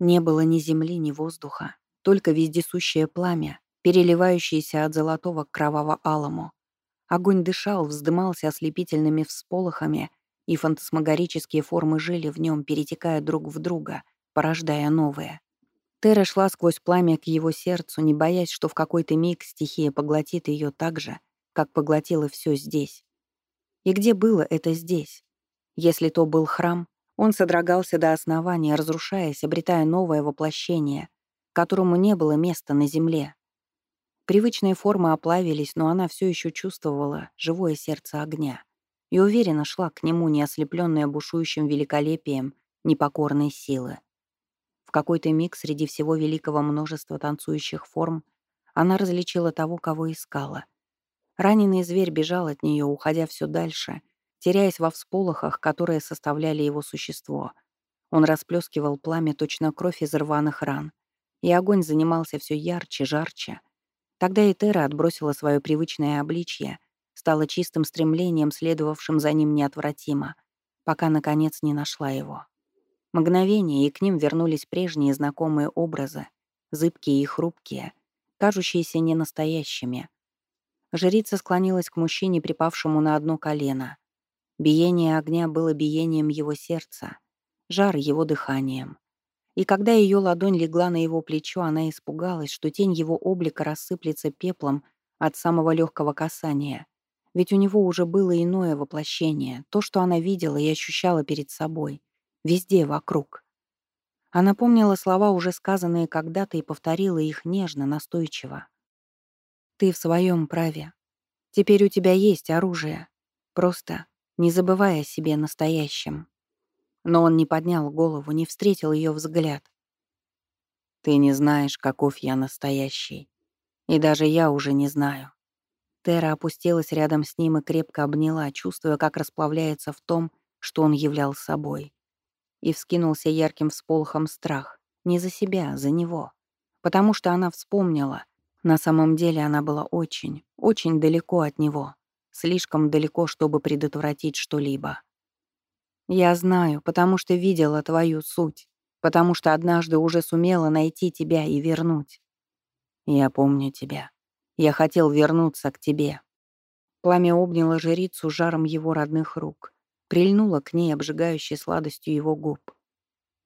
Не было ни земли, ни воздуха, только вездесущее пламя, переливающееся от золотого к кроваво-алому. Огонь дышал, вздымался ослепительными всполохами, и фантасмагорические формы жили в нем, перетекая друг в друга, порождая новые. Тера шла сквозь пламя к его сердцу, не боясь, что в какой-то миг стихия поглотит ее так же, как поглотила все здесь. И где было это здесь? Если то был храм, он содрогался до основания, разрушаясь, обретая новое воплощение, которому не было места на земле. Привычные формы оплавились, но она все еще чувствовала живое сердце огня и уверенно шла к нему, не ослепленная бушующим великолепием непокорной силы какой-то миг среди всего великого множества танцующих форм она различила того, кого искала. Раненый зверь бежал от нее, уходя все дальше, теряясь во всполохах, которые составляли его существо. Он расплескивал пламя точно кровь из рваных ран, и огонь занимался все ярче, жарче. Тогда Этера отбросила свое привычное обличье, стала чистым стремлением, следовавшим за ним неотвратимо, пока, наконец, не нашла его. Мгновение, и к ним вернулись прежние знакомые образы, зыбкие и хрупкие, кажущиеся ненастоящими. Жрица склонилась к мужчине, припавшему на одно колено. Биение огня было биением его сердца, жар его дыханием. И когда ее ладонь легла на его плечо, она испугалась, что тень его облика рассыплется пеплом от самого легкого касания. Ведь у него уже было иное воплощение, то, что она видела и ощущала перед собой — Везде вокруг. Она помнила слова, уже сказанные когда-то, и повторила их нежно, настойчиво. «Ты в своем праве. Теперь у тебя есть оружие. Просто не забывай о себе настоящем». Но он не поднял голову, не встретил ее взгляд. «Ты не знаешь, каков я настоящий. И даже я уже не знаю». Тера опустилась рядом с ним и крепко обняла, чувствуя, как расплавляется в том, что он являл собой и вскинулся ярким всполохом страх. Не за себя, за него. Потому что она вспомнила. На самом деле она была очень, очень далеко от него. Слишком далеко, чтобы предотвратить что-либо. «Я знаю, потому что видела твою суть, потому что однажды уже сумела найти тебя и вернуть. Я помню тебя. Я хотел вернуться к тебе». Пламя обняло жрицу жаром его родных рук прильнула к ней обжигающей сладостью его губ.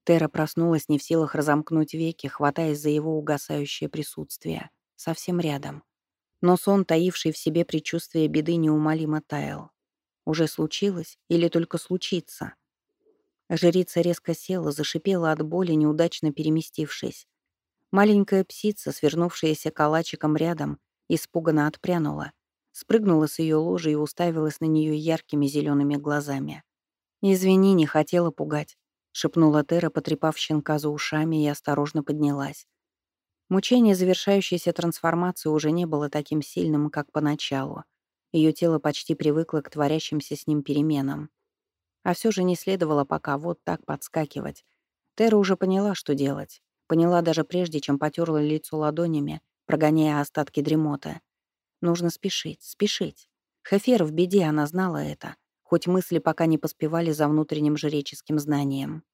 Тера проснулась не в силах разомкнуть веки, хватаясь за его угасающее присутствие. Совсем рядом. Но сон, таивший в себе предчувствие беды, неумолимо таял. Уже случилось или только случится? Жрица резко села, зашипела от боли, неудачно переместившись. Маленькая птица, свернувшаяся калачиком рядом, испуганно отпрянула, спрыгнула с ее ложи и уставилась на нее яркими зелеными глазами. «Извини, не хотела пугать», — шепнула Тера, потрепав щенка за ушами, и осторожно поднялась. Мучение завершающейся трансформации уже не было таким сильным, как поначалу. Ее тело почти привыкло к творящимся с ним переменам. А все же не следовало пока вот так подскакивать. Тера уже поняла, что делать. Поняла даже прежде, чем потерла лицо ладонями, прогоняя остатки дремоты. Нужно спешить, спешить. Хефер в беде, она знала это, хоть мысли пока не поспевали за внутренним жреческим знанием.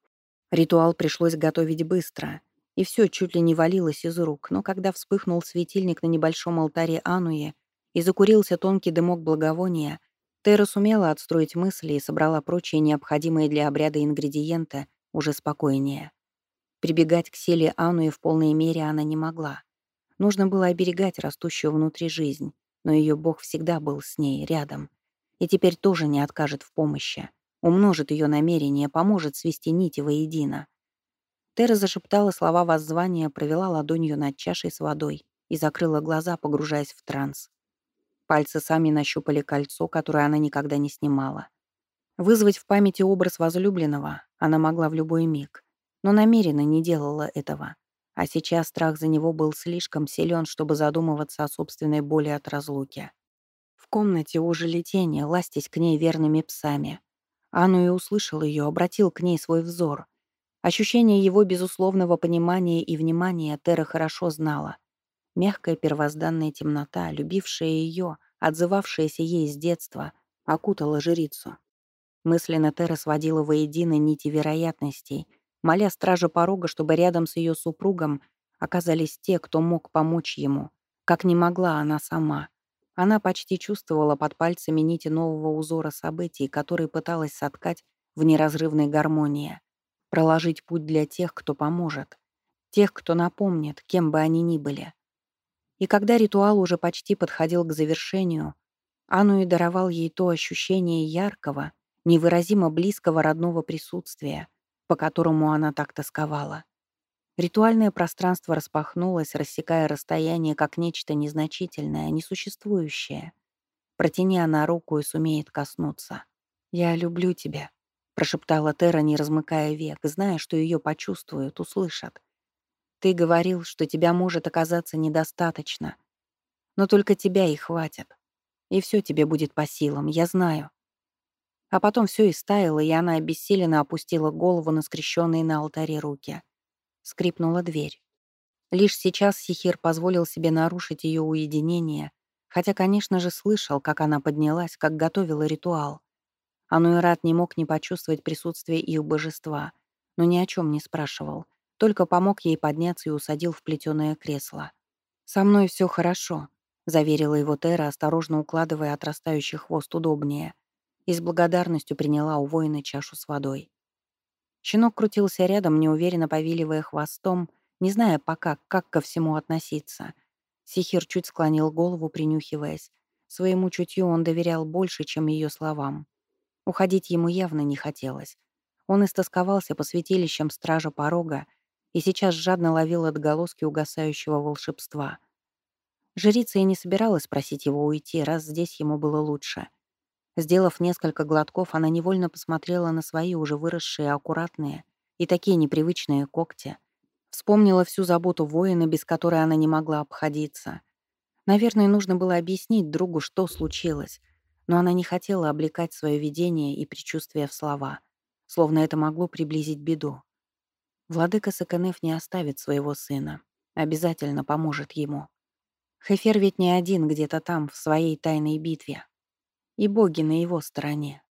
Ритуал пришлось готовить быстро, и все чуть ли не валилось из рук, но когда вспыхнул светильник на небольшом алтаре Ануи и закурился тонкий дымок благовония, Тера сумела отстроить мысли и собрала прочие необходимые для обряда ингредиенты уже спокойнее. Прибегать к силе Ануи в полной мере она не могла. Нужно было оберегать растущую внутри жизнь, но ее Бог всегда был с ней, рядом. И теперь тоже не откажет в помощи. Умножит ее намерение, поможет свести нити воедино. Тера зашептала слова воззвания, провела ладонью над чашей с водой и закрыла глаза, погружаясь в транс. Пальцы сами нащупали кольцо, которое она никогда не снимала. Вызвать в памяти образ возлюбленного она могла в любой миг, но намеренно не делала этого. А сейчас страх за него был слишком силен, чтобы задумываться о собственной боли от разлуки. В комнате уже летение, ластясь к ней верными псами. Анну и услышал ее, обратил к ней свой взор. Ощущение его безусловного понимания и внимания Тера хорошо знала. Мягкая первозданная темнота, любившая ее, отзывавшаяся ей с детства, окутала жрицу. Мысленно Тера сводила воедино нити вероятностей — моля стража порога, чтобы рядом с ее супругом оказались те, кто мог помочь ему, как не могла она сама. Она почти чувствовала под пальцами нити нового узора событий, который пыталась соткать в неразрывной гармонии. Проложить путь для тех, кто поможет. Тех, кто напомнит, кем бы они ни были. И когда ритуал уже почти подходил к завершению, Анну и даровал ей то ощущение яркого, невыразимо близкого родного присутствия, по которому она так тосковала. Ритуальное пространство распахнулось, рассекая расстояние как нечто незначительное, несуществующее. Протяни она руку и сумеет коснуться. «Я люблю тебя», — прошептала Тера, не размыкая век, зная, что ее почувствуют, услышат. «Ты говорил, что тебя может оказаться недостаточно. Но только тебя и хватит. И все тебе будет по силам, я знаю». А потом все истаяло, и она обессиленно опустила голову на скрещенные на алтаре руки. Скрипнула дверь. Лишь сейчас Сихир позволил себе нарушить ее уединение, хотя, конечно же, слышал, как она поднялась, как готовила ритуал. Ануэрат не мог не почувствовать присутствие их божества, но ни о чем не спрашивал, только помог ей подняться и усадил в плетеное кресло. «Со мной все хорошо», — заверила его Тера, осторожно укладывая отрастающий хвост удобнее, и с благодарностью приняла у воина чашу с водой. Щенок крутился рядом, неуверенно повиливая хвостом, не зная пока, как ко всему относиться. Сихир чуть склонил голову, принюхиваясь. Своему чутью он доверял больше, чем ее словам. Уходить ему явно не хотелось. Он истосковался по святилищам стража порога и сейчас жадно ловил отголоски угасающего волшебства. Жрица и не собиралась просить его уйти, раз здесь ему было лучше. Сделав несколько глотков, она невольно посмотрела на свои уже выросшие, аккуратные и такие непривычные когти. Вспомнила всю заботу воина, без которой она не могла обходиться. Наверное, нужно было объяснить другу, что случилось, но она не хотела облекать свое видение и предчувствие в слова, словно это могло приблизить беду. Владыка Саканеф не оставит своего сына, обязательно поможет ему. Хефер ведь не один где-то там, в своей тайной битве и боги на его стороне.